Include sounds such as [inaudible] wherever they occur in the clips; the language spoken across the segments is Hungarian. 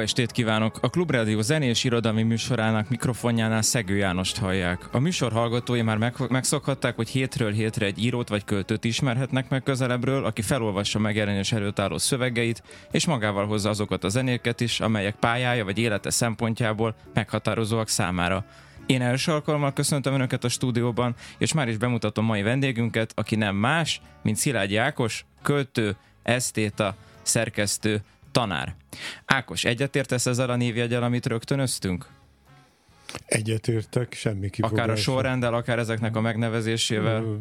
Jó estét kívánok! A Klubrádió zenés irodalmi műsorának mikrofonjánál Szegő Jánost hallják. A műsor hallgatói már meg, megszokhatták, hogy hétről hétre egy írót vagy költőt ismerhetnek meg közelebbről, aki felolvassa megjelenés előtt álló szövegeit, és magával hozza azokat a zenéket is, amelyek pályája vagy élete szempontjából meghatározóak számára. Én első alkalommal köszöntöm Önöket a stúdióban, és már is bemutatom mai vendégünket, aki nem más, mint Szilágy Ákos, költő, esztéta, szerkesztő, tanár. Ákos, egyetértesz ezzel a névjegyel, amit rögtönöztünk? Egyetértek, semmi kifogás. Akár a sorrenddel, akár ezeknek a megnevezésével?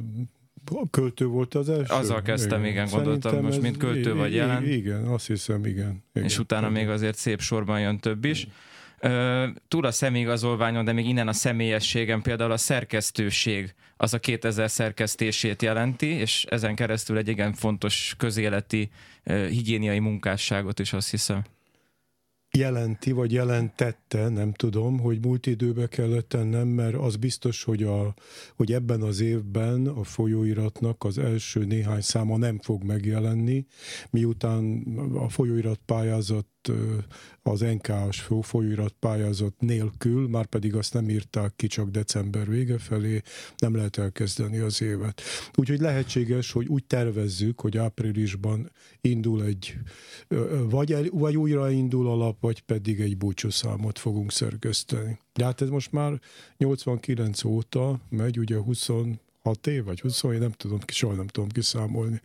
A költő volt az első? Azzal kezdtem, igen, igen gondoltam, most mint költő vagy jelen. Igen, azt hiszem, igen. igen és utána igen. még azért szép sorban jön több is. Uh, túl a személyigazolványon, de még innen a személyességem, például a szerkesztőség az a 2000 szerkesztését jelenti, és ezen keresztül egy igen fontos közéleti higiéniai munkásságot is azt hiszem. Jelenti, vagy jelentette, nem tudom, hogy múlt időbe kellett tennem, mert az biztos, hogy, a, hogy ebben az évben a folyóiratnak az első néhány száma nem fog megjelenni, miután a folyóirat pályázat az NK-s folyóirat pályázat nélkül, már pedig azt nem írták ki csak december vége felé, nem lehet elkezdeni az évet. Úgyhogy lehetséges, hogy úgy tervezzük, hogy áprilisban indul egy, vagy, el, vagy újra indul a lap, vagy pedig egy búcsúszámot fogunk szerkeszteni. De hát ez most már 89 óta megy, ugye 20 6 év vagy 20, én nem tudom, soha nem tudom kiszámolni.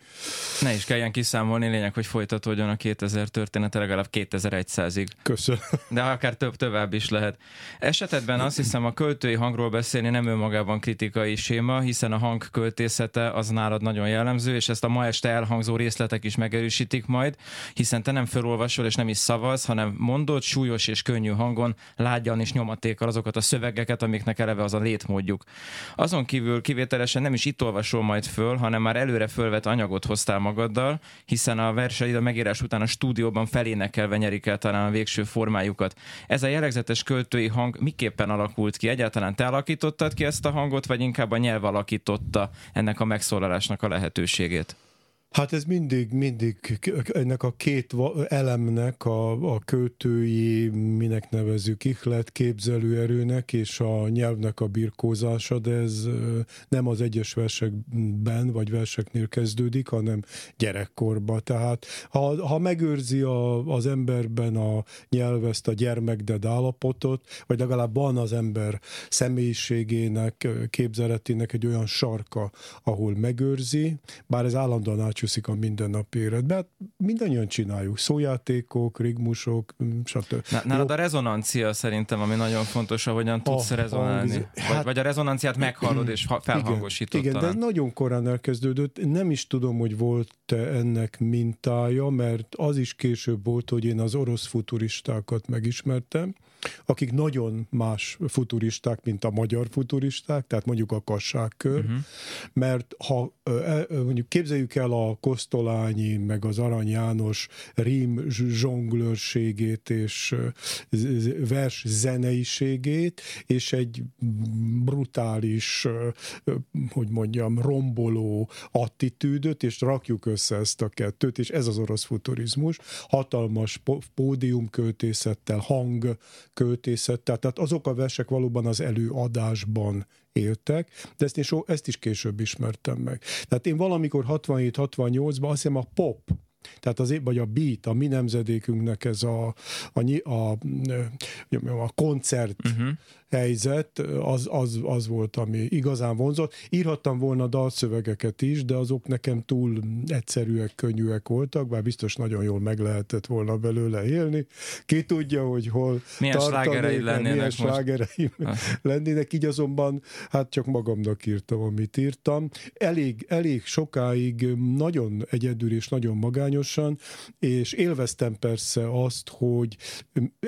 Ne is kelljen kiszámolni, lényeg, hogy folytatódjon a 2000 története legalább 2100-ig. Köszönöm. De akár több, tovább is lehet. Esetedben azt hiszem a költői hangról beszélni nem önmagában kritikai séma, hiszen a hang költészete az nálad nagyon jellemző, és ezt a ma este elhangzó részletek is megerősítik majd, hiszen te nem felolvasol és nem is szavaz, hanem mondod súlyos és könnyű hangon, lágyan és nyomatékkal azokat a szövegeket, amiknek eleve az a létmódjuk. Azon kívül kivételes természetesen nem is itt olvasol majd föl, hanem már előre fölvet anyagot hoztál magaddal, hiszen a verseid a megírás után a stúdióban felénekelve nyerik el talán a végső formájukat. Ez a jellegzetes költői hang miképpen alakult ki? Egyáltalán te alakítottad ki ezt a hangot, vagy inkább a nyelv alakította ennek a megszólalásnak a lehetőségét? Hát ez mindig, mindig ennek a két elemnek a, a költői, minek nevezük ihlet, képzelőerőnek és a nyelvnek a birkózása, de ez nem az egyes versekben vagy verseknél kezdődik, hanem gyerekkorban. Tehát ha, ha megőrzi a, az emberben a nyelv ezt a gyermekded állapotot, vagy legalább van az ember személyiségének, képzeletének egy olyan sarka, ahol megőrzi, bár ez állandóan átcsúszik a mindennapi életben. Hát mindannyian csináljuk. Szójátékok, rigmusok, mm, stb. Nálad a rezonancia szerintem, ami nagyon fontos, ahogyan tudsz a, rezonálni. A, hát, vagy, vagy a rezonanciát meghallod és felhangosítod. Igen, igen de ez nagyon korán elkezdődött. Nem is tudom, hogy volt-e ennek mintája, mert az is később volt, hogy én az orosz futuristákat megismertem, akik nagyon más futuristák, mint a magyar futuristák, tehát mondjuk a kassákkör, uh-huh. mert ha e, mondjuk képzeljük el a Kosztolányi, meg az Arany János rím zsonglőrségét és vers zeneiségét, és egy brutális, hogy mondjam, romboló attitűdöt, és rakjuk össze ezt a kettőt, és ez az orosz futurizmus, hatalmas pódiumköltészettel, hang költészettel, tehát azok a versek valóban az előadásban éltek, de ezt, so, ezt is később ismertem meg. Tehát én valamikor 67-68-ban azt hiszem a pop, tehát az, vagy a beat, a mi nemzedékünknek ez a, a, a, a koncert uh-huh. Helyzet, az, az, az volt, ami igazán vonzott. Írhattam volna dalszövegeket is, de azok nekem túl egyszerűek, könnyűek voltak, bár biztos nagyon jól meg lehetett volna belőle élni. Ki tudja, hogy hol milyen slágerei lennének milyen slágerei lennének, így azonban hát csak magamnak írtam, amit írtam. Elég, elég sokáig nagyon egyedül és nagyon magányosan, és élveztem persze azt, hogy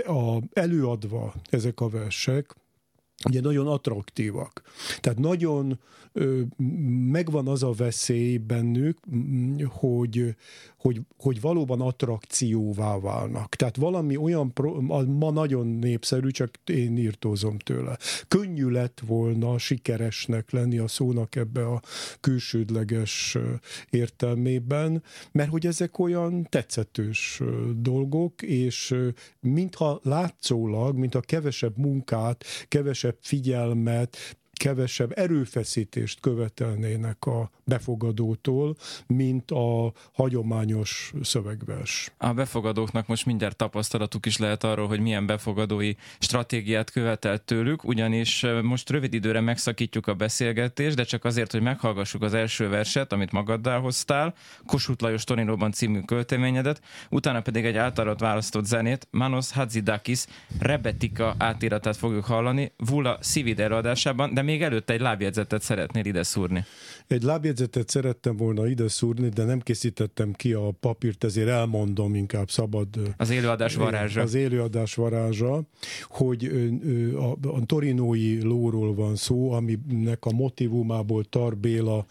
a, előadva ezek a versek, ugye nagyon attraktívak. Tehát nagyon megvan az a veszély bennük, hogy, hogy, hogy valóban attrakcióvá válnak. Tehát valami olyan, ma nagyon népszerű, csak én írtózom tőle. Könnyű lett volna sikeresnek lenni a szónak ebbe a külsődleges értelmében, mert hogy ezek olyan tetszetős dolgok, és mintha látszólag, mintha kevesebb munkát, kevesebb figyelmet, kevesebb erőfeszítést követelnének a befogadótól, mint a hagyományos szövegvers. A befogadóknak most mindjárt tapasztalatuk is lehet arról, hogy milyen befogadói stratégiát követelt tőlük, ugyanis most rövid időre megszakítjuk a beszélgetést, de csak azért, hogy meghallgassuk az első verset, amit magaddal hoztál, Kossuth Lajos Torinóban című költeményedet, utána pedig egy általad választott zenét, Manos Hadzidakis Rebetika átiratát fogjuk hallani, Vula Szivid előadásában, de még előtte egy lábjegyzetet szeretnél ide szúrni. Egy lábjegyzetet szerettem volna ide szúrni, de nem készítettem ki a papírt, ezért elmondom inkább szabad. Az élőadás varázsa. Az élőadás varázsa, hogy a, a torinói lóról van szó, aminek a motivumából Tar Béla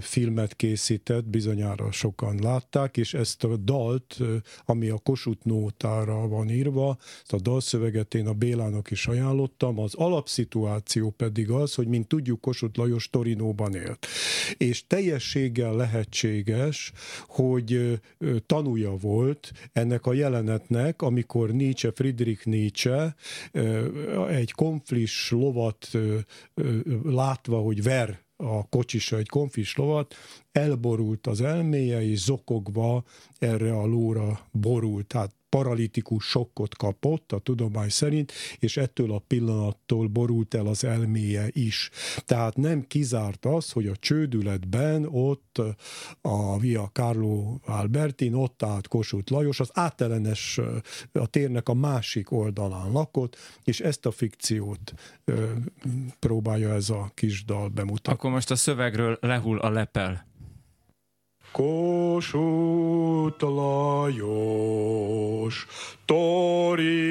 filmet készített, bizonyára sokan látták, és ezt a dalt, ami a Kossuth nótára van írva, ezt a dalszöveget én a Bélának is ajánlottam, az alapszituáció pedig az, hogy mint tudjuk, Kossuth Lajos Torinóban élt és teljességgel lehetséges, hogy tanúja volt ennek a jelenetnek, amikor Nietzsche, Friedrich Nietzsche egy konflis lovat látva, hogy ver a kocsisa egy konfis lovat, elborult az elméje, és zokogva erre a lóra borult. Tehát paralitikus sokkot kapott a tudomány szerint, és ettől a pillanattól borult el az elméje is. Tehát nem kizárt az, hogy a csődületben ott a Via Carlo Albertin, ott állt Kossuth Lajos, az átelenes a térnek a másik oldalán lakott, és ezt a fikciót próbálja ez a kis dal bemutatni. Akkor most a szövegről lehull a lepel. Kossuth Lajos Torinóban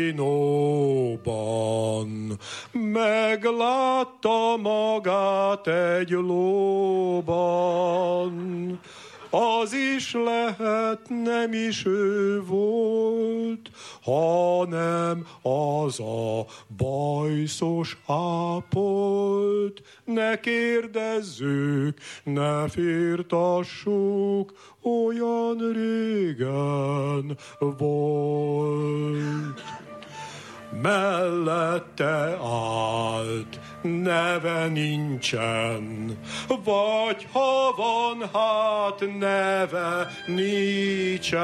meglátta magát egy lóban az is lehet nem is ő volt, hanem az a bajszos ápolt. Ne kérdezzük, ne firtassuk, olyan régen volt mellette állt, neve nincsen, vagy ha van, hát neve nincsen.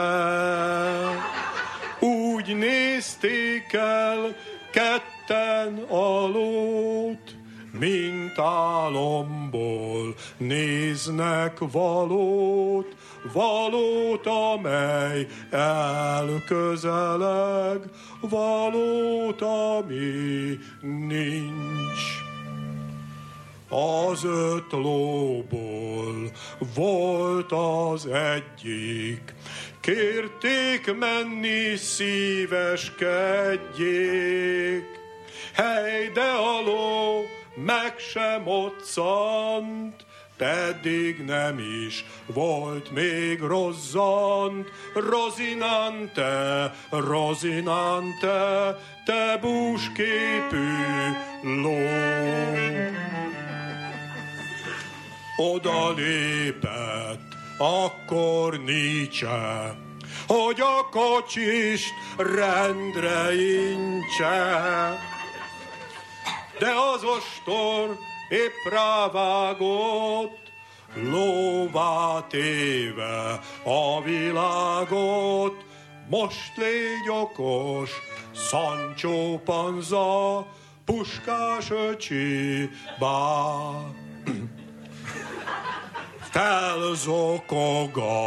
Úgy nézték el ketten alót, mint álomból néznek valót, valót, amely elközeleg, valót, ami nincs. Az öt lóból volt az egyik, kérték menni szíveskedjék. Hely, de a ló meg sem moccant, pedig nem is volt még rozzant. Rozinante, Rozinante, te búsképű ló. Oda lépett, akkor Nietzsche, hogy a kocsist rendre incse. De az ostor épp rávágott, lóvá téve a világot. Most légy okos, Sancho Panza, puskás öcsi, bár felzokoga,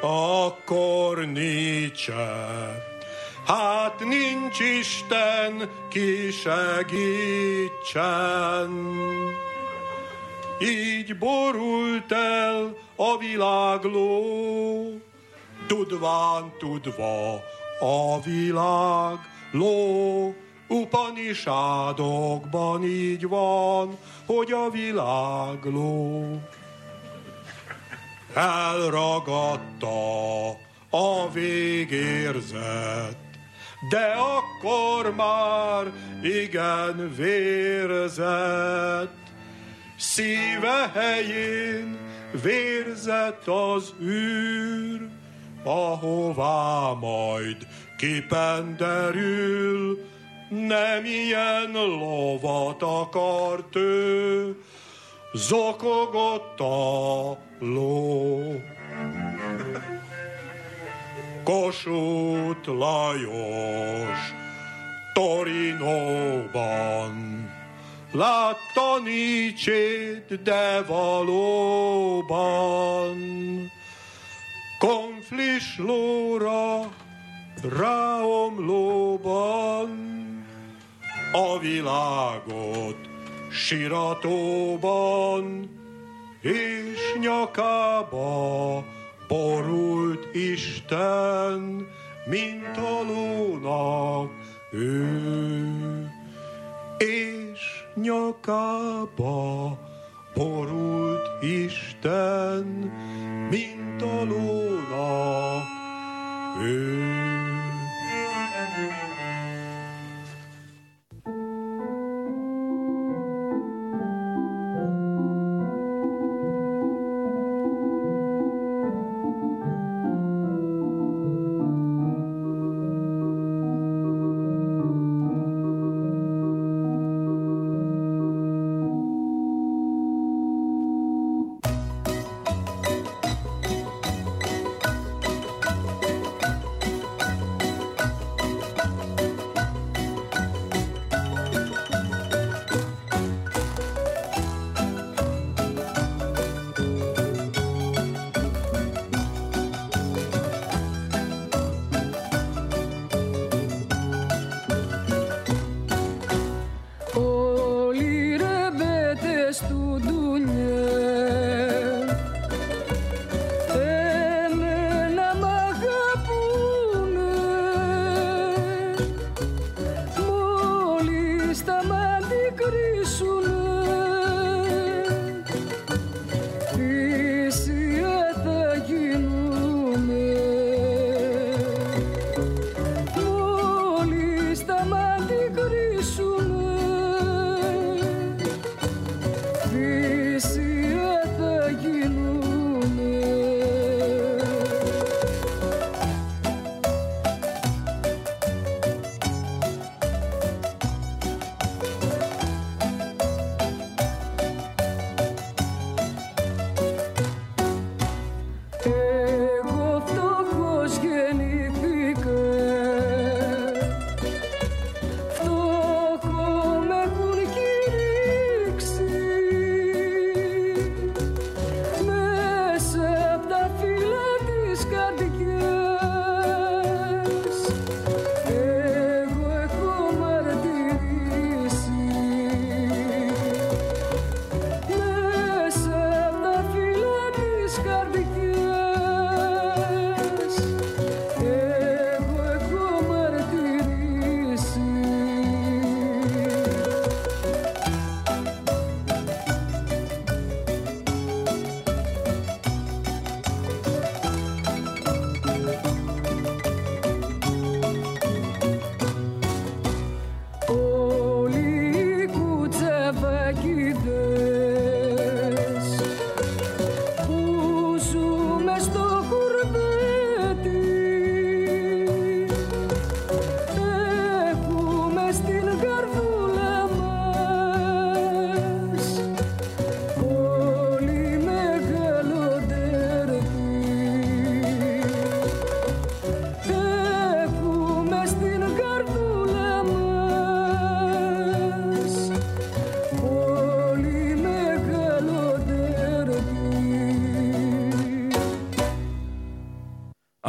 akkor Nietzsche. Hát nincs Isten, ki segítsen. Így borult el a világló, tudván tudva a világ ló. Upanisádokban így van, hogy a világ elragadta a végérzet, de akkor már igen vérzett. Szíve helyén vérzett az űr, ahová majd kipenderül, nem ilyen lovat akart ő, zokogott a ló. Kossuth Lajos Torinóban. Látta Nietzsét, de valóban. Konflis lóra ráomlóban a világot siratóban és nyakába borult Isten, mint a lónak ő. És nyakába borult Isten, mint a lónak ő.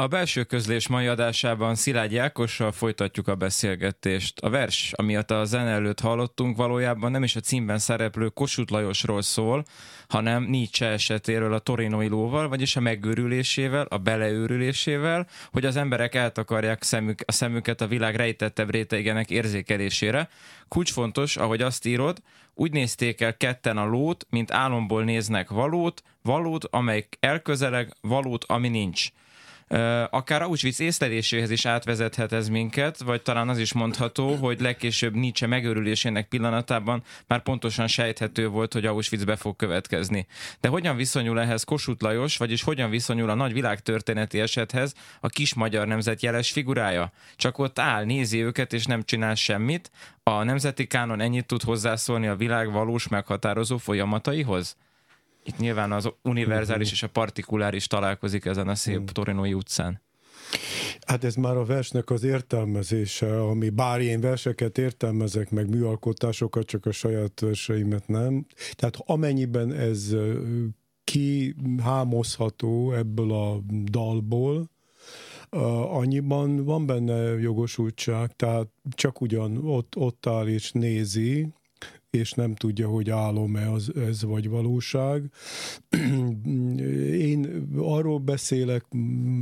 A belső közlés mai adásában Szilágy Jákossal folytatjuk a beszélgetést. A vers, amiatt a zene előtt hallottunk, valójában nem is a címben szereplő Kossuth Lajosról szól, hanem Nietzsche esetéről a torinoi lóval, vagyis a megőrülésével, a beleőrülésével, hogy az emberek eltakarják szemük, a szemüket a világ rejtettebb rétegének érzékelésére. Kulcsfontos, ahogy azt írod, úgy nézték el ketten a lót, mint álomból néznek valót, valót, amelyik elközeleg, valót, ami nincs akár Auschwitz észleléséhez is átvezethet ez minket, vagy talán az is mondható, hogy legkésőbb Nietzsche megőrülésének pillanatában már pontosan sejthető volt, hogy Auschwitz be fog következni. De hogyan viszonyul ehhez Kossuth Lajos, vagyis hogyan viszonyul a nagy világtörténeti esethez a kis magyar nemzet jeles figurája? Csak ott áll, nézi őket, és nem csinál semmit. A nemzeti kánon ennyit tud hozzászólni a világ valós meghatározó folyamataihoz? Itt nyilván az univerzális és a partikuláris találkozik ezen a szép mm. torinói utcán. Hát ez már a versnek az értelmezése, ami bár én verseket értelmezek, meg műalkotásokat, csak a saját verseimet nem. Tehát amennyiben ez kihámozható ebből a dalból, annyiban van benne jogosultság, tehát csak ugyan ott, ott áll és nézi, és nem tudja, hogy álom-e az, ez vagy valóság. Én arról beszélek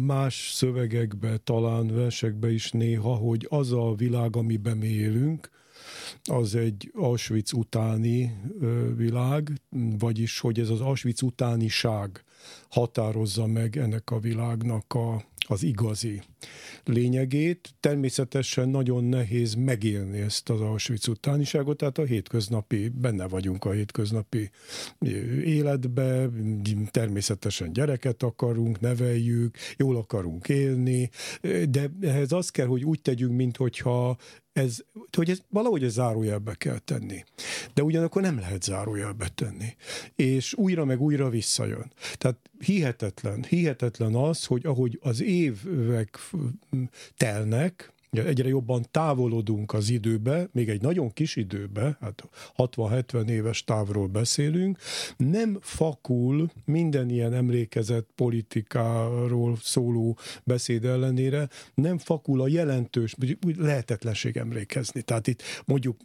más szövegekbe, talán versekbe is néha, hogy az a világ, amiben mi élünk, az egy Auschwitz utáni világ, vagyis hogy ez az Auschwitz utániság határozza meg ennek a világnak a, az igazi lényegét. Természetesen nagyon nehéz megélni ezt az Auschwitz utániságot, tehát a hétköznapi, benne vagyunk a hétköznapi életbe, természetesen gyereket akarunk, neveljük, jól akarunk élni, de ehhez az kell, hogy úgy tegyünk, mintha ez, hogy ez, valahogy ez zárójelbe kell tenni. De ugyanakkor nem lehet zárójelbe tenni. És újra meg újra visszajön. Tehát hihetetlen, hihetetlen az, hogy ahogy az évek telnek, egyre jobban távolodunk az időbe, még egy nagyon kis időbe, hát 60-70 éves távról beszélünk, nem fakul minden ilyen emlékezett politikáról szóló beszéd ellenére, nem fakul a jelentős, lehetetlenség emlékezni. Tehát itt mondjuk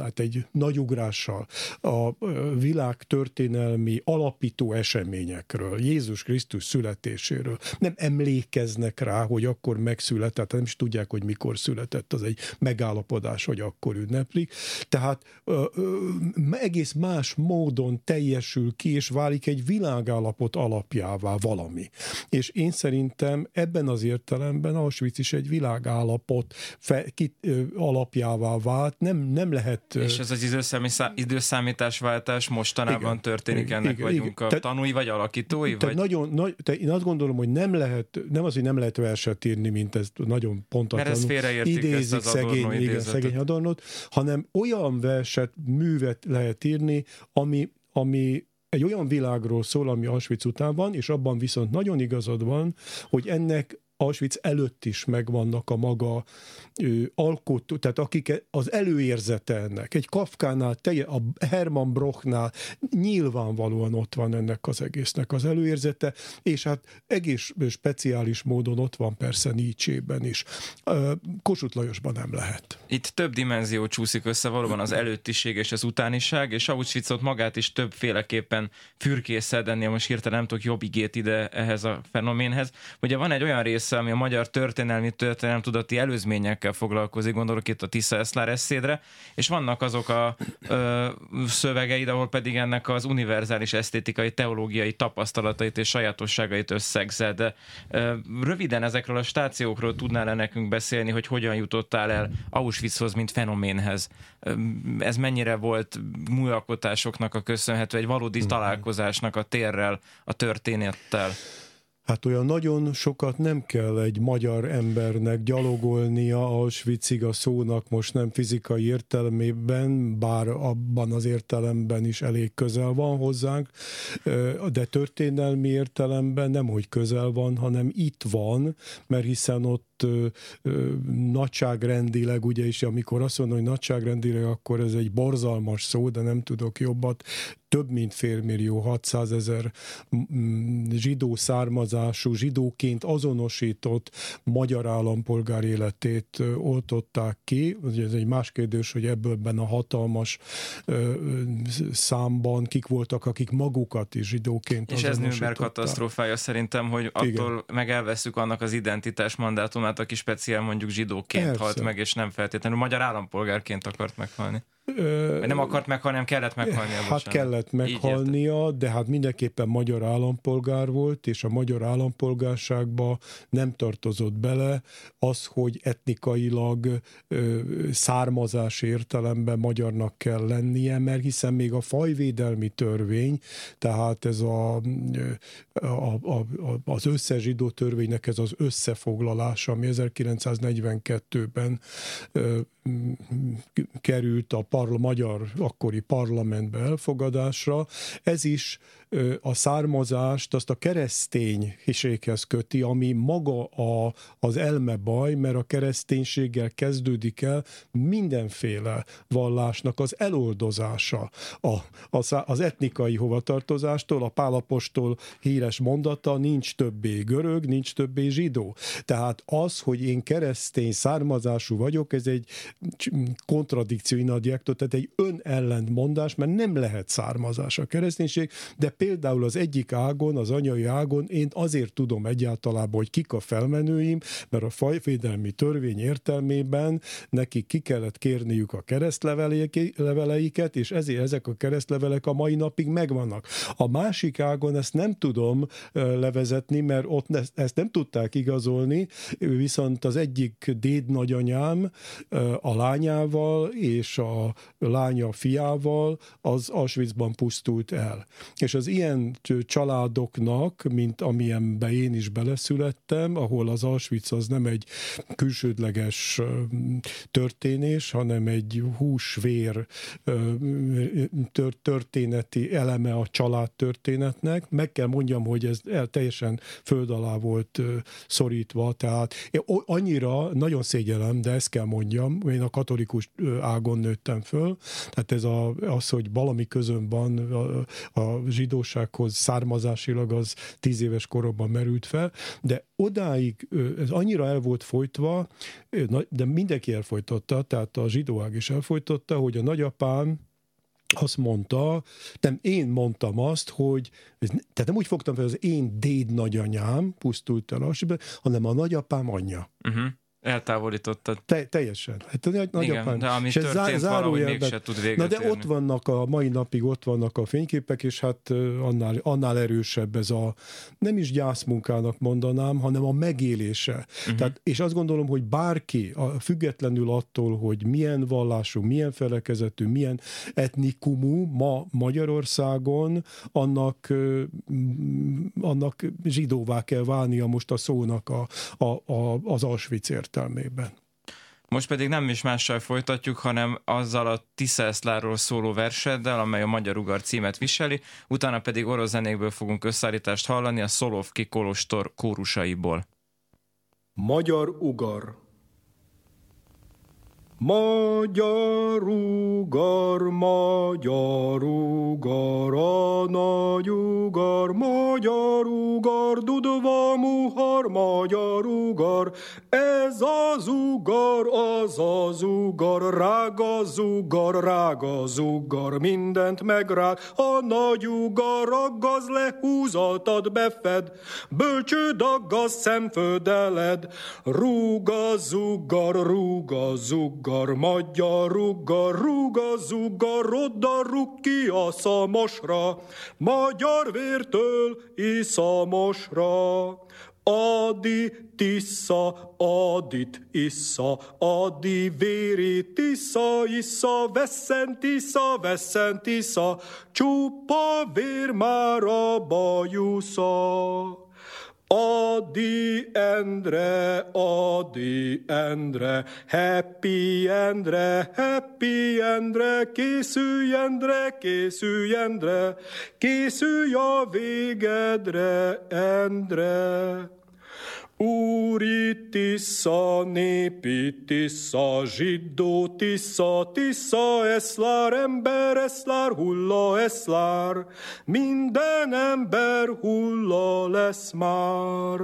hát egy nagy ugrással a világ történelmi alapító eseményekről, Jézus Krisztus születéséről nem emlékeznek rá, hogy akkor megszületett, nem is tudják, hogy mikor született, az egy megállapodás, hogy akkor ünneplik. Tehát ö, ö, egész más módon teljesül ki, és válik egy világállapot alapjává valami. És én szerintem ebben az értelemben Auschwitz is egy világállapot fe, ki, ö, alapjává vált, nem, nem nem lehet... És ez az időszámításváltás mostanában igen, történik ennek igen, vagyunk igen. a te, tanúi vagy alakítói? Te vagy? Nagyon, nagy, te, én azt gondolom, hogy nem lehet, nem az, hogy nem lehet verset írni, mint ez nagyon pontatlanul. Mert ez félreértik idézik ezt az szegény, igen, szegény Adornot, hanem olyan verset, művet lehet írni, ami, ami egy olyan világról szól, ami Auschwitz után van, és abban viszont nagyon igazad van, hogy ennek Auschwitz előtt is megvannak a maga ő, alkotó, tehát akik az előérzete ennek. Egy Kafkánál, telje, a Hermann Brochnál nyilvánvalóan ott van ennek az egésznek az előérzete, és hát egész speciális módon ott van persze Nietzsében is. Kossuth Lajosban nem lehet. Itt több dimenzió csúszik össze, valóban az előttiség és az utániság, és Auschwitzot magát is többféleképpen fürkészed, ennél most hirtelen nem tudok jobb igét ide ehhez a fenoménhez. Ugye van egy olyan rész része, ami a magyar történelmi történelem tudati előzményekkel foglalkozik, gondolok itt a Tisza Eszlár eszédre, és vannak azok a ö, szövegeid, ahol pedig ennek az univerzális esztétikai, teológiai tapasztalatait és sajátosságait összegzed. Ö, röviden ezekről a stációkról tudnál-e nekünk beszélni, hogy hogyan jutottál el Auschwitzhoz, mint fenoménhez? Ez mennyire volt műalkotásoknak a köszönhető, egy valódi mhm. találkozásnak a térrel, a történettel? Hát olyan nagyon sokat nem kell egy magyar embernek gyalogolnia Auschwitzig a szónak most nem fizikai értelmében, bár abban az értelemben is elég közel van hozzánk, de történelmi értelemben nem, hogy közel van, hanem itt van, mert hiszen ott ott nagyságrendileg, ugye, és amikor azt mondom, hogy nagyságrendileg, akkor ez egy borzalmas szó, de nem tudok jobbat, több mint félmillió, 600 ezer zsidó származású, zsidóként azonosított magyar állampolgár életét oltották ki. Ez egy más kérdés, hogy ebből benne a hatalmas számban kik voltak, akik magukat is zsidóként És ez Nürnberg katasztrófája szerintem, hogy attól Igen. meg elveszük annak az identitás mandátumát, aki speciál mondjuk zsidóként Persze. halt meg, és nem feltétlenül magyar állampolgárként akart meghalni. Ö, nem akart meghalni, nem kellett meghalnia. Hát bocsánat. kellett meghalnia, de hát mindenképpen magyar állampolgár volt, és a magyar állampolgárságba nem tartozott bele az, hogy etnikailag származás értelemben magyarnak kell lennie, mert hiszen még a fajvédelmi törvény, tehát ez a, a, a, a, az összes zsidó törvénynek ez az összefoglalása, ami 1942-ben ö, került a parla, magyar akkori parlamentbe elfogadásra. Ez is a származást azt a kereszténységhez köti, ami maga a, az elme baj, mert a kereszténységgel kezdődik el mindenféle vallásnak az eloldozása. A, az, az etnikai hovatartozástól, a pálapostól híres mondata, nincs többé görög, nincs többé zsidó. Tehát az, hogy én keresztény származású vagyok, ez egy kontradikció in tehát egy önellentmondás, mert nem lehet származás a kereszténység, de például az egyik ágon, az anyai ágon én azért tudom egyáltalán, hogy kik a felmenőim, mert a fajvédelmi törvény értelmében nekik ki kellett kérniük a keresztleveleiket, és ezért ezek a keresztlevelek a mai napig megvannak. A másik ágon ezt nem tudom levezetni, mert ott ezt nem tudták igazolni, viszont az egyik déd nagyanyám a lányával és a lánya fiával az Auschwitzban pusztult el. És az ilyen családoknak, mint amilyenbe én is beleszülettem, ahol az Auschwitz az nem egy külsődleges történés, hanem egy húsvér történeti eleme a család történetnek. Meg kell mondjam, hogy ez teljesen föld alá volt szorítva, tehát én annyira nagyon szégyelem, de ezt kell mondjam, én a katolikus ágon nőttem föl, tehát ez a, az, hogy valami közön van a, a zsidósághoz származásilag az tíz éves koromban merült fel, de odáig ez annyira el volt folytva, de mindenki elfolytotta, tehát a zsidóág is elfolytotta, hogy a nagyapám azt mondta, nem én mondtam azt, hogy, tehát nem úgy fogtam fel, az én déd nagyanyám pusztult el, hanem a nagyapám anyja. Uh-huh. Eltávolítottad. Te, teljesen. Hát a nagy, Igen, de ami és történt zá, valahogy mégse tud véget Na de érni. ott vannak, a mai napig ott vannak a fényképek, és hát annál, annál erősebb ez a, nem is gyászmunkának mondanám, hanem a megélése. Uh-huh. Tehát, és azt gondolom, hogy bárki, a, függetlenül attól, hogy milyen vallású, milyen felekezetű, milyen etnikumú ma Magyarországon, annak, annak zsidóvá kell válnia most a szónak a, a, a, az Auschwitz értelmében. Most pedig nem is mással folytatjuk, hanem azzal a Tisza Eszláról szóló verseddel, amely a Magyar Ugar címet viseli, utána pedig orosz zenékből fogunk összeállítást hallani a Szolovki Kolostor kórusaiból. Magyar Ugar Magyar ugar, magyar ugar, a nagy ugar, magyar ugar, dudva muhar, magyar ugar, ez az ugar, az az ugar, rága zugar, rága zugar, mindent megrág, a nagy ugar, aggaz le, húzatad befed, bölcsőd aggaz szemfödeled, rúga zugar, rúga zugar, Ruggar, magyar, ruggar, ruga, zuggar, rodda, rug ki a szamosra, magyar vértől iszamosra. Adi tisza, adit issza, adi véri tisza, issza, veszent tisza, veszent tisza, csupa vér már a bajusza. Adi Endre, Adi Endre, Happy Endre, Happy Endre, készülj Endre, készülj Endre, készülj a végedre, Endre. Úri tisza, népi tisza, zsidó tisza, tisza, eszlár, ember, eszlár, hulla, eszlár. Minden ember hulla lesz már.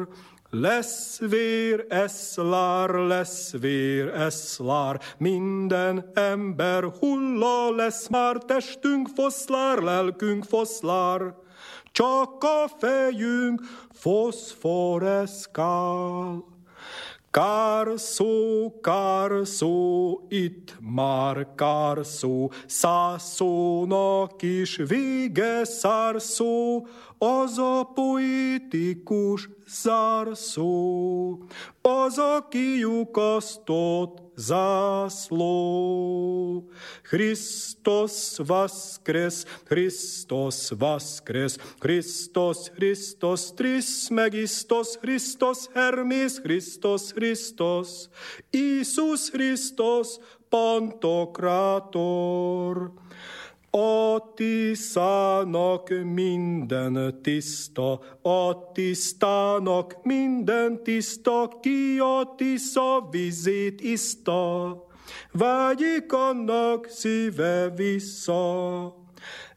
Lesz vér, eszlár, lesz vér, eszlár, minden ember hulla lesz már, testünk foszlár, lelkünk foszlár. Csak a fejünk foszforeszkál. Kár szó, kár szó, itt már kár szó, száz szónak is vége szár az a poétikus zárszó, az a kiukasztott заслу. Христос воскрес, Христос воскрес, Христос, Христос, Трисмегистос, Христос, Хермис, Христос, Христос, Иисус Христос, Пантократор. A tiszának minden tiszta, a tisztának minden tiszta, ki a tisza vizét iszta, vágyik annak szíve vissza.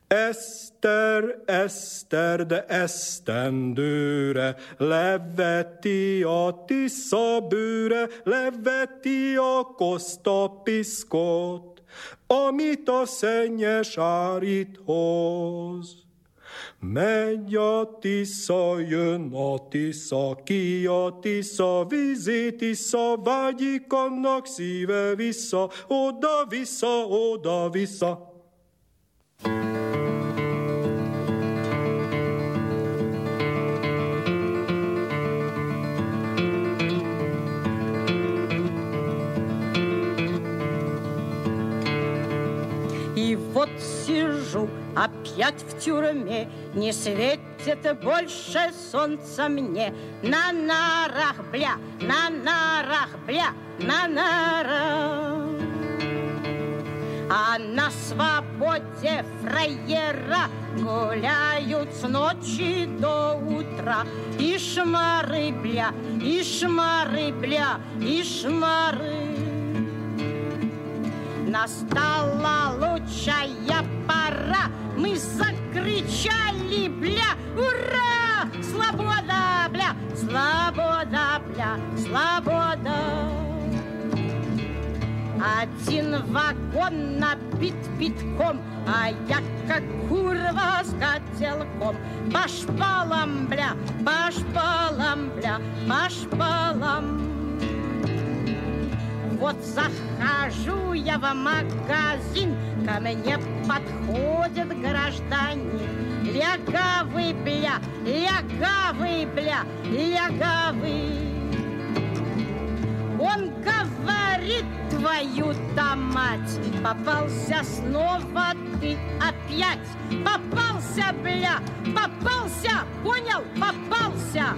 Eszter, Eszter, de esztendőre, leveti a tisza bőre, leveti a koszta piszkot amit a szennyes árít hoz. Megy a tisza, jön a tisza, ki a tisza, vízét tisza, vágyik annak szíve vissza, oda-vissza, oda-vissza. Сижу опять в тюрьме, Не светит больше солнца мне. На нарах, бля, на нарах, бля, на нарах. А на свободе фраера гуляют с ночи до утра. И шмары, бля, и шмары, бля, и шмары. Настала лучшая пора, мы закричали, бля, ура! Свобода, бля, свобода, бля, свобода. Один вагон набит битком, а я как курва с котелком. По шпалам, бля, по шпалам, бля, по шпалам. Вот захожу я в магазин, ко мне подходит гражданин. Лягавый, бля, лягавый, бля, лягавый. Он говорит твою-то мать, попался снова ты опять. Попался, бля, попался, понял, попался.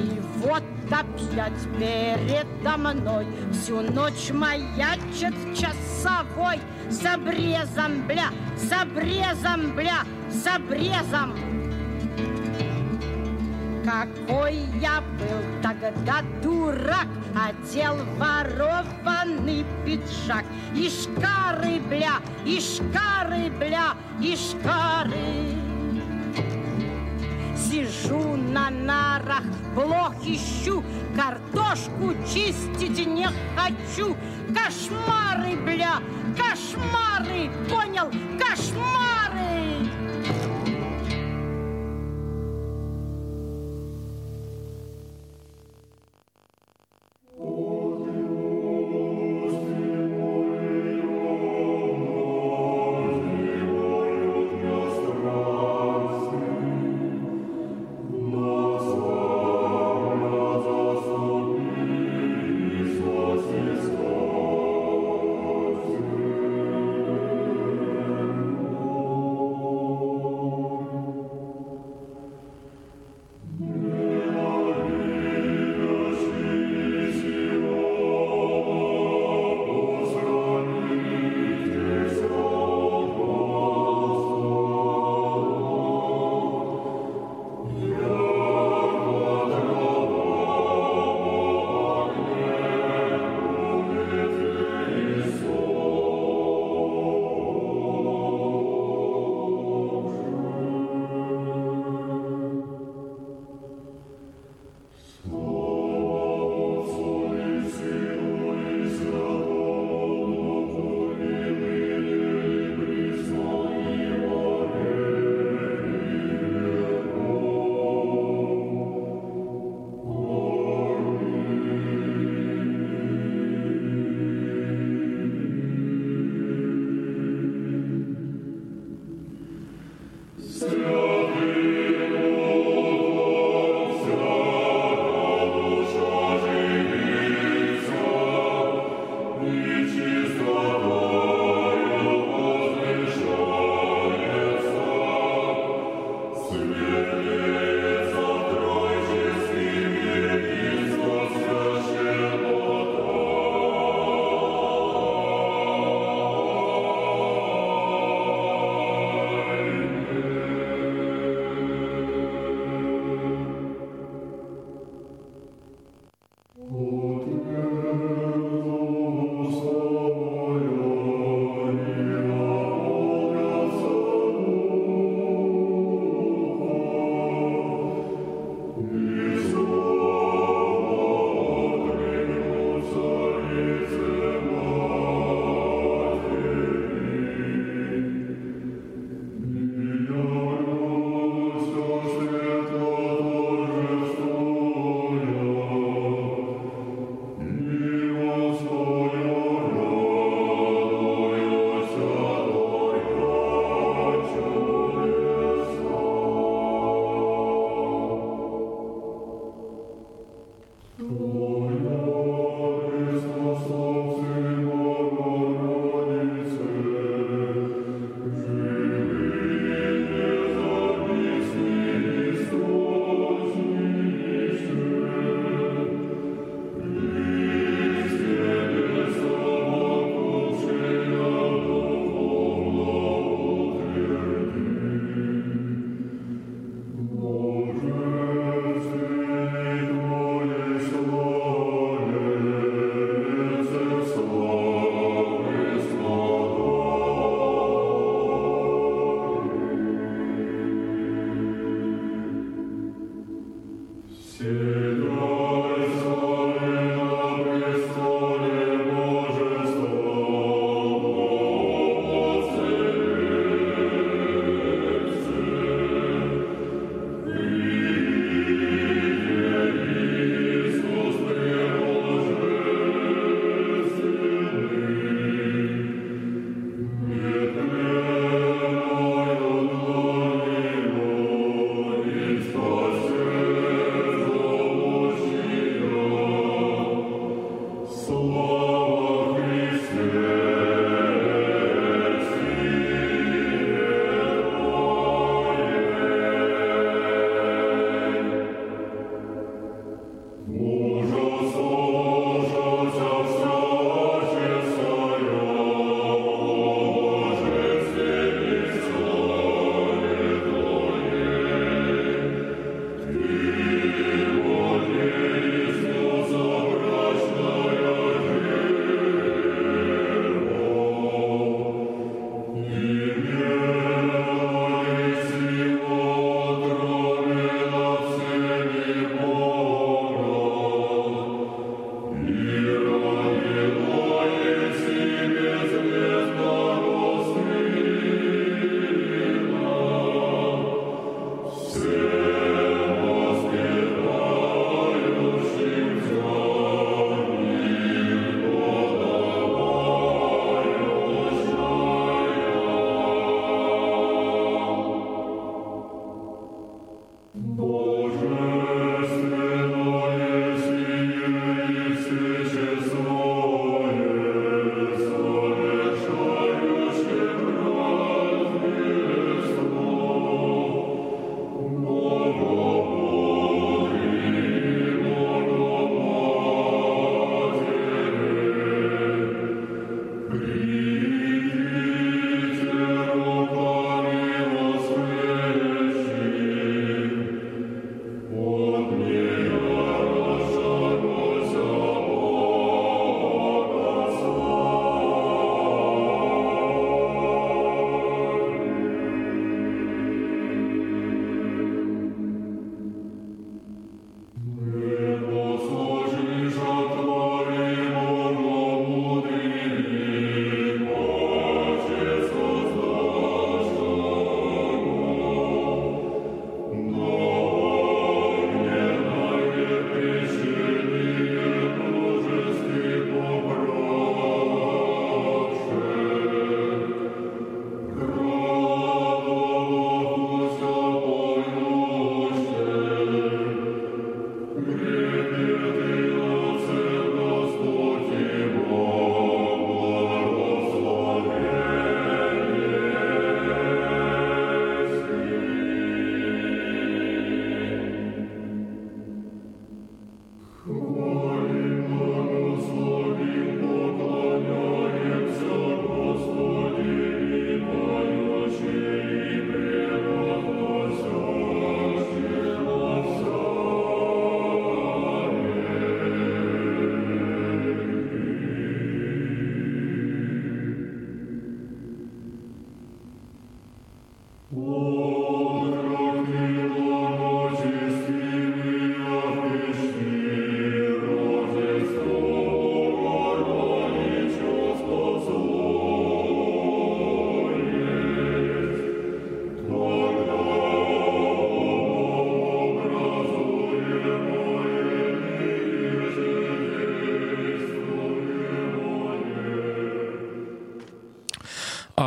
И вот опять передо мной. Всю ночь маячит часовой. С обрезом, бля, с обрезом, бля, с обрезом. Какой я был тогда дурак. Одел ворованный пиджак. И шкары, бля, и шкары, бля, и шкары Сижу на нарах, блох ищу, Картошку чистить не хочу. Кошмары, бля, кошмары, понял, кошмары!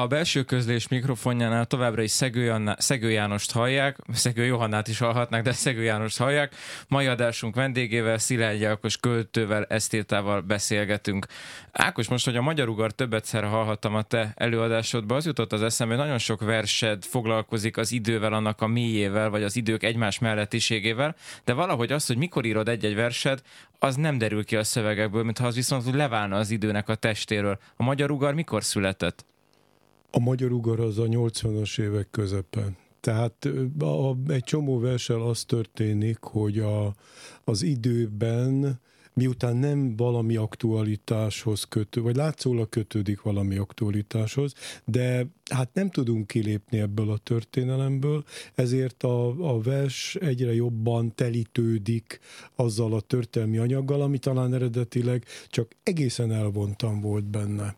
A belső közlés mikrofonjánál továbbra is Szegő, Janna, Szegő Jánost hallják, Szegő Johannát is hallhatnak, de Szegő Jánost hallják. Mai adásunk vendégével, Szilágyi Ákos költővel, esztétával beszélgetünk. Ákos, most, hogy a magyar ugar többetszer hallhattam a te előadásodban, az jutott az eszembe, hogy nagyon sok versed foglalkozik az idővel, annak a mélyével, vagy az idők egymás mellettiségével, de valahogy az, hogy mikor írod egy-egy versed, az nem derül ki a szövegekből, mintha az viszont leválna az időnek a testéről. A magyar ugar mikor született? A magyar ugar az a 80-as évek közepen. Tehát a, egy csomó versel az történik, hogy a, az időben miután nem valami aktualitáshoz kötő, vagy látszólag kötődik valami aktualitáshoz, de hát nem tudunk kilépni ebből a történelemből, ezért a, a vers egyre jobban telítődik azzal a történelmi anyaggal, ami talán eredetileg csak egészen elvontan volt benne.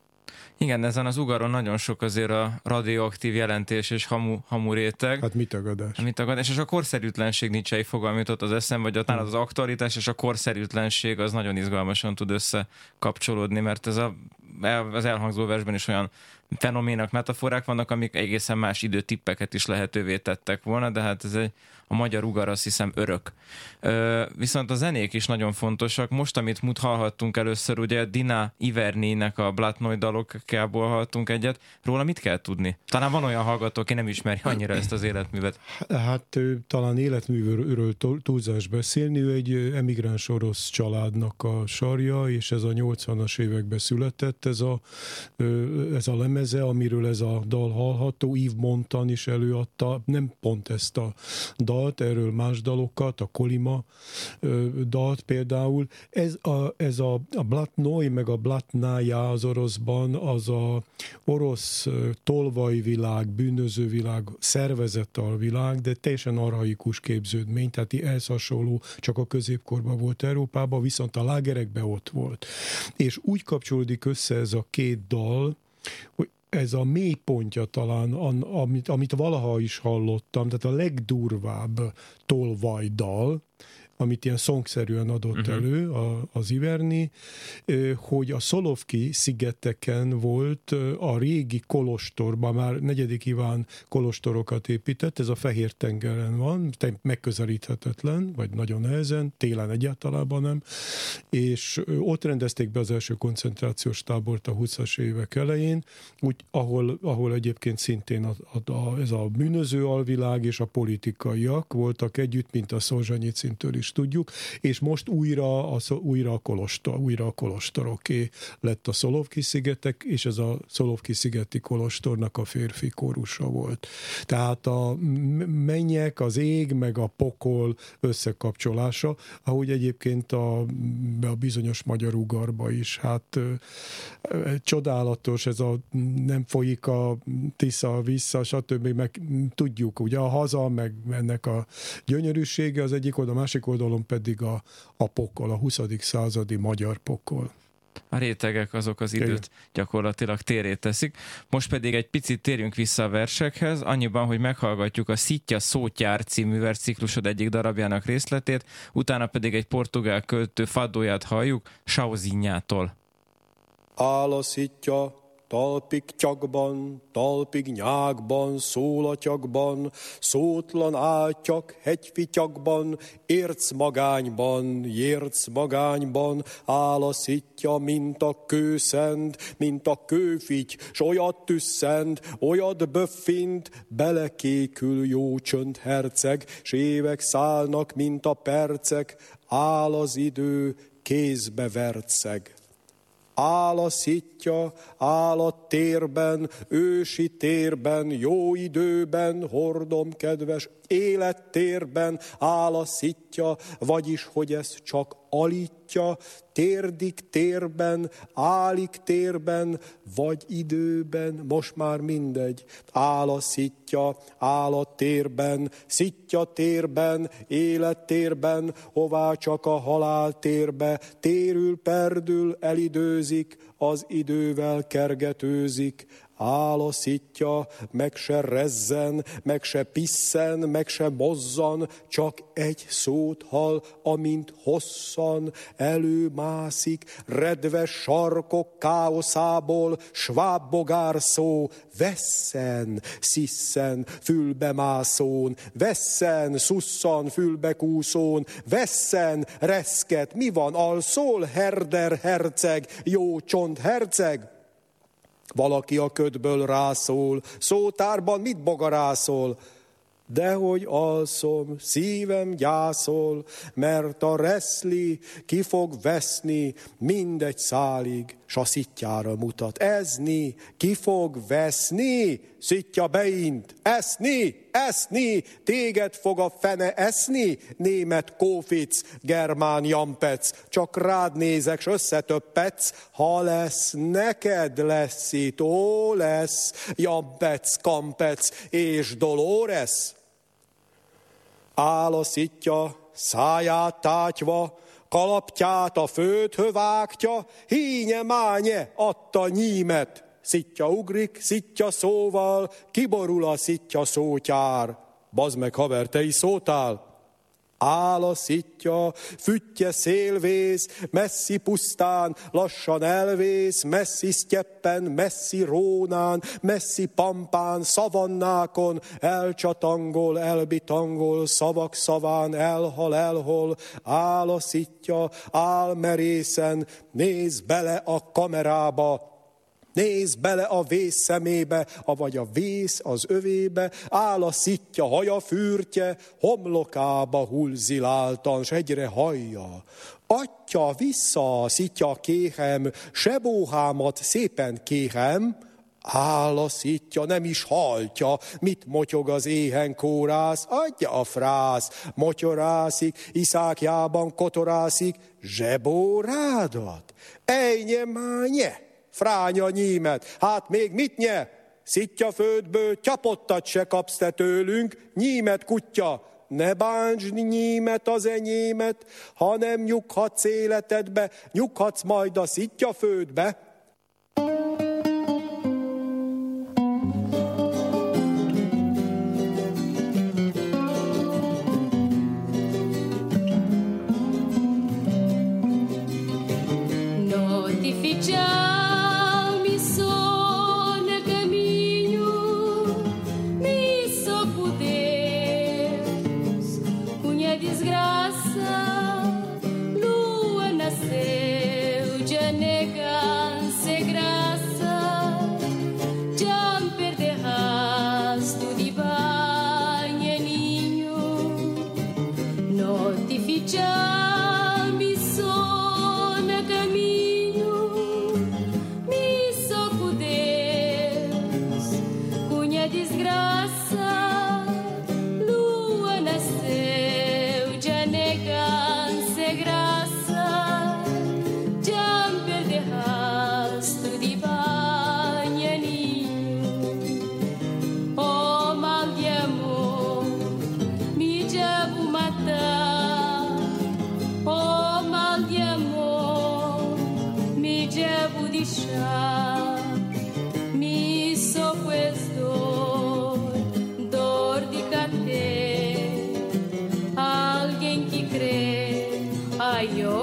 Igen, ezen az ugaron nagyon sok azért a radioaktív jelentés és hamu, hamu réteg. Hát mit tagadás? Mit tagadás, és a korszerűtlenség nincs egy fogalmi jutott az eszem, vagy talán az aktualitás és a korszerűtlenség az nagyon izgalmasan tud összekapcsolódni, mert ez a, az elhangzó versben is olyan fenomének, metaforák vannak, amik egészen más időtippeket is lehetővé tettek volna, de hát ez egy, a magyar ugar azt hiszem örök. Ö, viszont a zenék is nagyon fontosak. Most, amit mut hallhattunk először, ugye Dina Ivernének a Blatnoy dalokkából hallhattunk egyet. Róla mit kell tudni? Talán van olyan hallgató, aki nem ismeri annyira ezt az életművet. Hát talán életművről túlzás beszélni. Ő egy emigráns orosz családnak a sarja, és ez a 80-as években született. Ez a, ez a lemez lemeze, amiről ez a dal hallható, Yves Montan is előadta, nem pont ezt a dalt, erről más dalokat, a Kolima dalt például. Ez a, ez a, a Blatnoy meg a Blatnája az oroszban, az a orosz tolvajvilág, bűnözővilág, szervezett alvilág, de teljesen arhaikus képződmény, tehát ehhez hasonló csak a középkorban volt Európában, viszont a lágerekben ott volt. És úgy kapcsolódik össze ez a két dal, ez a mélypontja talán, amit, amit valaha is hallottam, tehát a legdurvább tolvajdal, amit ilyen szongszerűen adott uh-huh. elő a, az Iverni, hogy a Szolovki szigeteken volt a régi kolostorban, már negyedik Iván kolostorokat épített, ez a Fehér tengeren van, megközelíthetetlen, vagy nagyon nehezen, télen egyáltalában nem, és ott rendezték be az első koncentrációs tábort a 20-as évek elején, úgy, ahol, ahol egyébként szintén a, a, a, ez a bűnöző alvilág és a politikaiak voltak együtt, mint a Szolzsanyicintől is is tudjuk, és most újra a, újra a kolostor, újra a kolostoroké lett a Szolovki-szigetek, és ez a Szolovki-szigeti kolostornak a férfi kórusa volt. Tehát a mennyek, az ég, meg a pokol összekapcsolása, ahogy egyébként a, a bizonyos magyar ugarba is. Hát csodálatos, ez a nem folyik a Tisza vissza, stb. meg tudjuk, ugye a haza, meg ennek a gyönyörűsége az egyik oldal, a másik oldal oldalon pedig a, a pokol, a 20. századi magyar pokol. A rétegek azok az időt gyakorlatilag térét teszik. Most pedig egy picit térjünk vissza a versekhez, annyiban, hogy meghallgatjuk a Szitja Szótyár című versciklusod egyik darabjának részletét, utána pedig egy portugál költő fadóját halljuk, Sauzinjától. Áll a szitja, Talpig tyakban, talpig nyákban, szólatyakban, szótlan átyak, hegyfityakban, érc magányban, érc magányban, áll a szitja, mint a kőszent, mint a kőfigy, s olyat tüsszent, olyat böffint, belekékül jó csönd herceg, s évek szállnak, mint a percek, áll az idő, kézbe verceg áll a szitja, áll a térben, ősi térben, jó időben, hordom kedves, élettérben áll a szitja, vagyis hogy ez csak alítja, térdik térben, álik térben, vagy időben, most már mindegy. Áll a szitja, áll a térben, szitja térben, élettérben, hová csak a halál térbe, térül, perdül, elidőzik, az idővel kergetőzik, álaszítja, meg se rezzen, meg se pisszen, meg se mozzan, csak egy szót hall, amint hosszan előmászik, redves sarkok káoszából, svábbogár szó, vesszen, sziszen, fülbemászón, vesszen, szusszan, fülbekúszón, vesszen, reszket, mi van, alszól, herder herceg, jó csont herceg? Valaki a ködből rászól, szótárban mit bogarászol? Dehogy alszom, szívem gyászol, mert a reszli ki fog veszni mindegy szálig, s a szitjára mutat. Ezni, ki fog veszni, szitja beint, eszni, eszni, téged fog a fene eszni, német kófic, germán jampec, csak rád nézek, s összetöppetsz, ha lesz, neked lesz itt, ó lesz, jampec, kampec és dolores. Szitja, száját tátyva, kalapját a földhö vágtja, hínye mánye adta nyímet. Szitja ugrik, szitja szóval, kiborul a szitja szótyár. Bazd meg, haver, te is szótál? Áll a szitja, füttye szélvész, messzi pusztán, lassan elvész, messzi sztyeppen, messzi rónán, messzi pampán, szavannákon, elcsatangol, elbitangol, szavak szaván, elhal, elhol, áll a szitja, áll néz bele a kamerába, Néz bele a vész szemébe, avagy a vész az övébe, áll a szitja, haja fürtje, homlokába hull ziláltan, s egyre hallja. Atya vissza, szitja kéhem, sebóhámat szépen kéhem, Áll a szitja, nem is haltja, mit motyog az éhen kórász, adja a frász, motyorászik, iszákjában kotorászik, zsebórádat, ejnye mánye fránya nyímet. Hát még mit nye? Szitja földből, tyapottat se kapsz te tőlünk, nyímet kutya, ne bántsd nyímet az enyémet, hanem nyughatsz életedbe, nyughatsz majd a szitja földbe, Nueva York.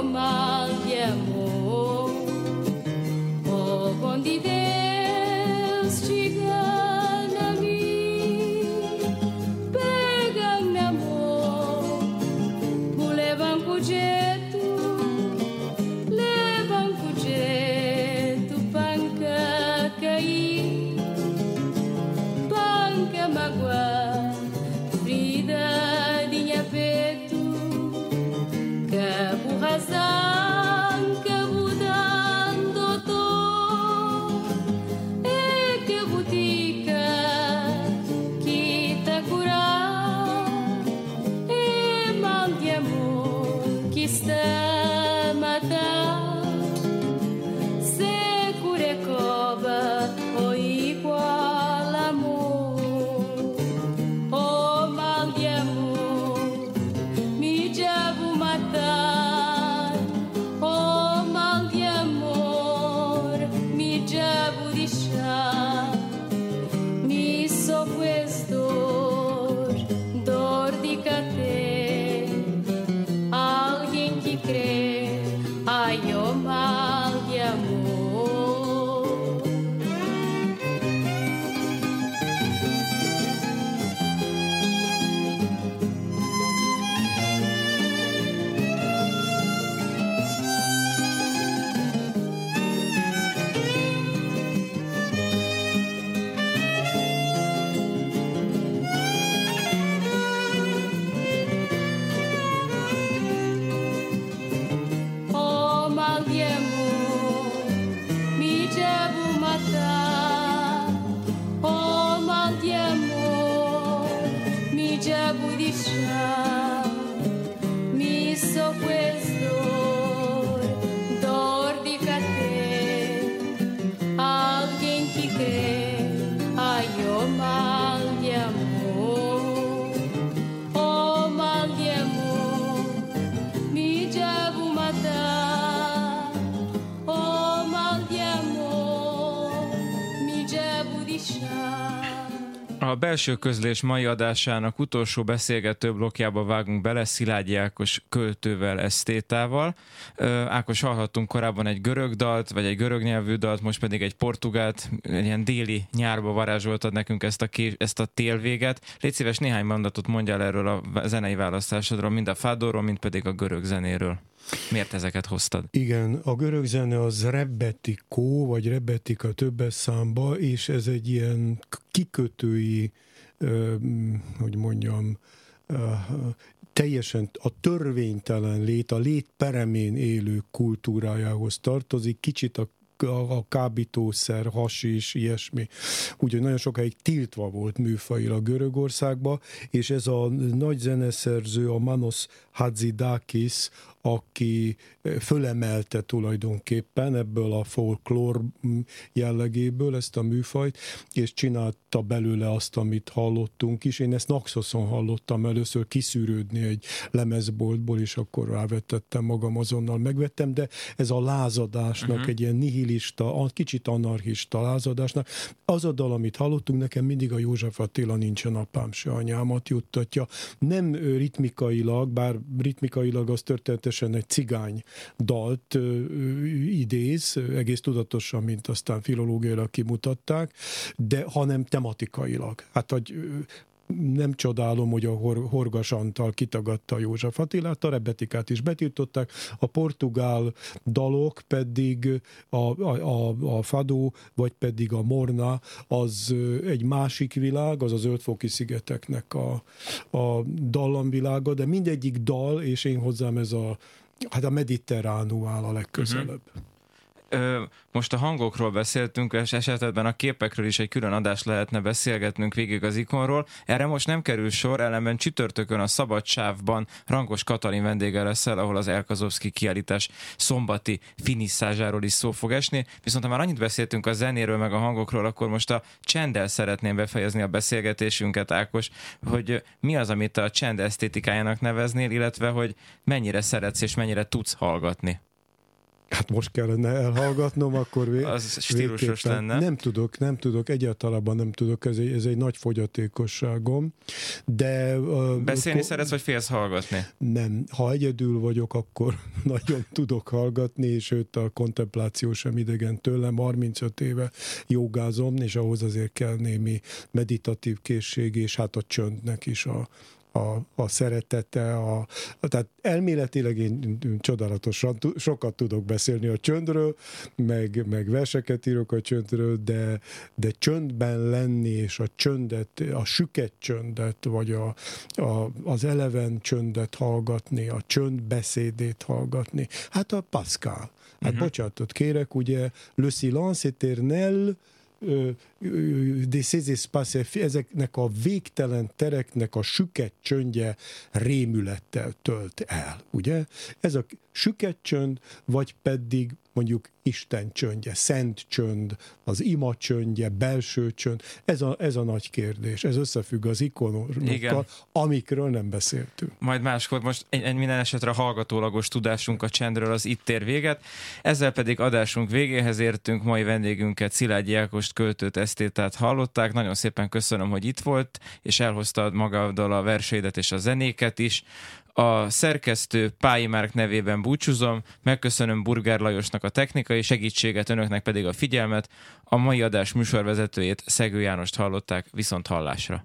Belső közlés mai adásának utolsó beszélgető blokkjába vágunk bele Szilágyi Ákos költővel, esztétával. Ákos hallhattunk korábban egy görög dalt, vagy egy görög nyelvű dalt, most pedig egy portugált, egy ilyen déli nyárba varázsoltad nekünk ezt a, ké, ezt a télvéget. Légy szíves néhány mondatot mondjál erről a zenei választásodról, mind a fádóról, mind pedig a görög zenéről. Miért ezeket hoztad? Igen, a görög zene az rebbetikó, vagy rebbetika többes számba, és ez egy ilyen kikötői, hogy mondjam, teljesen a törvénytelen lét, a lét peremén élő kultúrájához tartozik, kicsit a a, a kábítószer, hasis, ilyesmi. Úgyhogy nagyon sokáig tiltva volt műfajilag Görögországba, és ez a nagy zeneszerző, a Manos Hadzidakis, aki fölemelte tulajdonképpen ebből a folklór jellegéből ezt a műfajt, és csinálta belőle azt, amit hallottunk is. Én ezt Naxoson hallottam először kiszűrődni egy lemezboltból, és akkor rávetettem magam, azonnal megvettem, de ez a lázadásnak uh-huh. egy ilyen nihilista, kicsit anarchista lázadásnak. Az a dal, amit hallottunk, nekem mindig a József Attila nincsen apám se anyámat juttatja. Nem ritmikailag, bár ritmikailag az történetesen egy cigány dalt idéz, egész tudatosan, mint aztán filológiailag kimutatták, de hanem tematikailag. Hát, hogy nem csodálom, hogy a Hor- Horgas Antal kitagadta József Attilát, a rebetikát is betiltották, a portugál dalok pedig a, a, a, a Fadó, vagy pedig a Morna, az egy másik világ, az a Zöldfoki szigeteknek a, a dallamvilága, de mindegyik dal, és én hozzám ez a Hát a mediterránum áll a legközelebb. Uh-huh most a hangokról beszéltünk, és esetben a képekről is egy külön adást lehetne beszélgetnünk végig az ikonról. Erre most nem kerül sor, ellenben csütörtökön a Szabadsávban Rangos Katalin vendége leszel, ahol az Elkazovszki kiállítás szombati finisszázsáról is szó fog esni. Viszont ha már annyit beszéltünk a zenéről, meg a hangokról, akkor most a csenddel szeretném befejezni a beszélgetésünket, Ákos, hogy mi az, amit a csend esztétikájának neveznél, illetve hogy mennyire szeretsz és mennyire tudsz hallgatni. Hát most kellene elhallgatnom, akkor vé- Az stílusos lenne. Nem tudok, nem tudok, egyáltalán nem tudok, ez egy, ez egy nagy fogyatékosságom, de... Beszélni ko- szeretsz, vagy félsz hallgatni? Nem, ha egyedül vagyok, akkor [laughs] nagyon tudok hallgatni, és őt a kontempláció sem idegen tőlem, 35 éve jogázom, és ahhoz azért kell némi meditatív készség, és hát a csöndnek is a, a, a szeretete, a, tehát elméletileg én csodálatosan sokat tudok beszélni a csöndről, meg, meg verseket írok a csöndről, de, de csöndben lenni, és a csöndet, a süket csöndet, vagy a, a, az eleven csöndet hallgatni, a csönd beszédét hallgatni, hát a Pascal. Hát uh-huh. bocsánatot kérek, ugye le silence éternel, de espaces, ezeknek a végtelen tereknek a süket csöndje rémülettel tölt el, ugye? Ez a süket csönd, vagy pedig mondjuk Isten csöndje, szent csönd, az ima csöndje, belső csönd, ez a, ez a nagy kérdés. Ez összefügg az ikonokkal, amikről nem beszéltünk. Majd máskor most egy, egy minden esetre hallgatólagos tudásunk a csendről az itt ér véget. Ezzel pedig adásunk végéhez értünk. Mai vendégünket Szilágyi Ákost költőt, esztétát hallották. Nagyon szépen köszönöm, hogy itt volt, és elhoztad magaddal a verseidet és a zenéket is. A szerkesztő Pályi nevében búcsúzom, megköszönöm Burgár Lajosnak a technikai segítséget, önöknek pedig a figyelmet. A mai adás műsorvezetőjét Szegő Jánost hallották, viszont hallásra.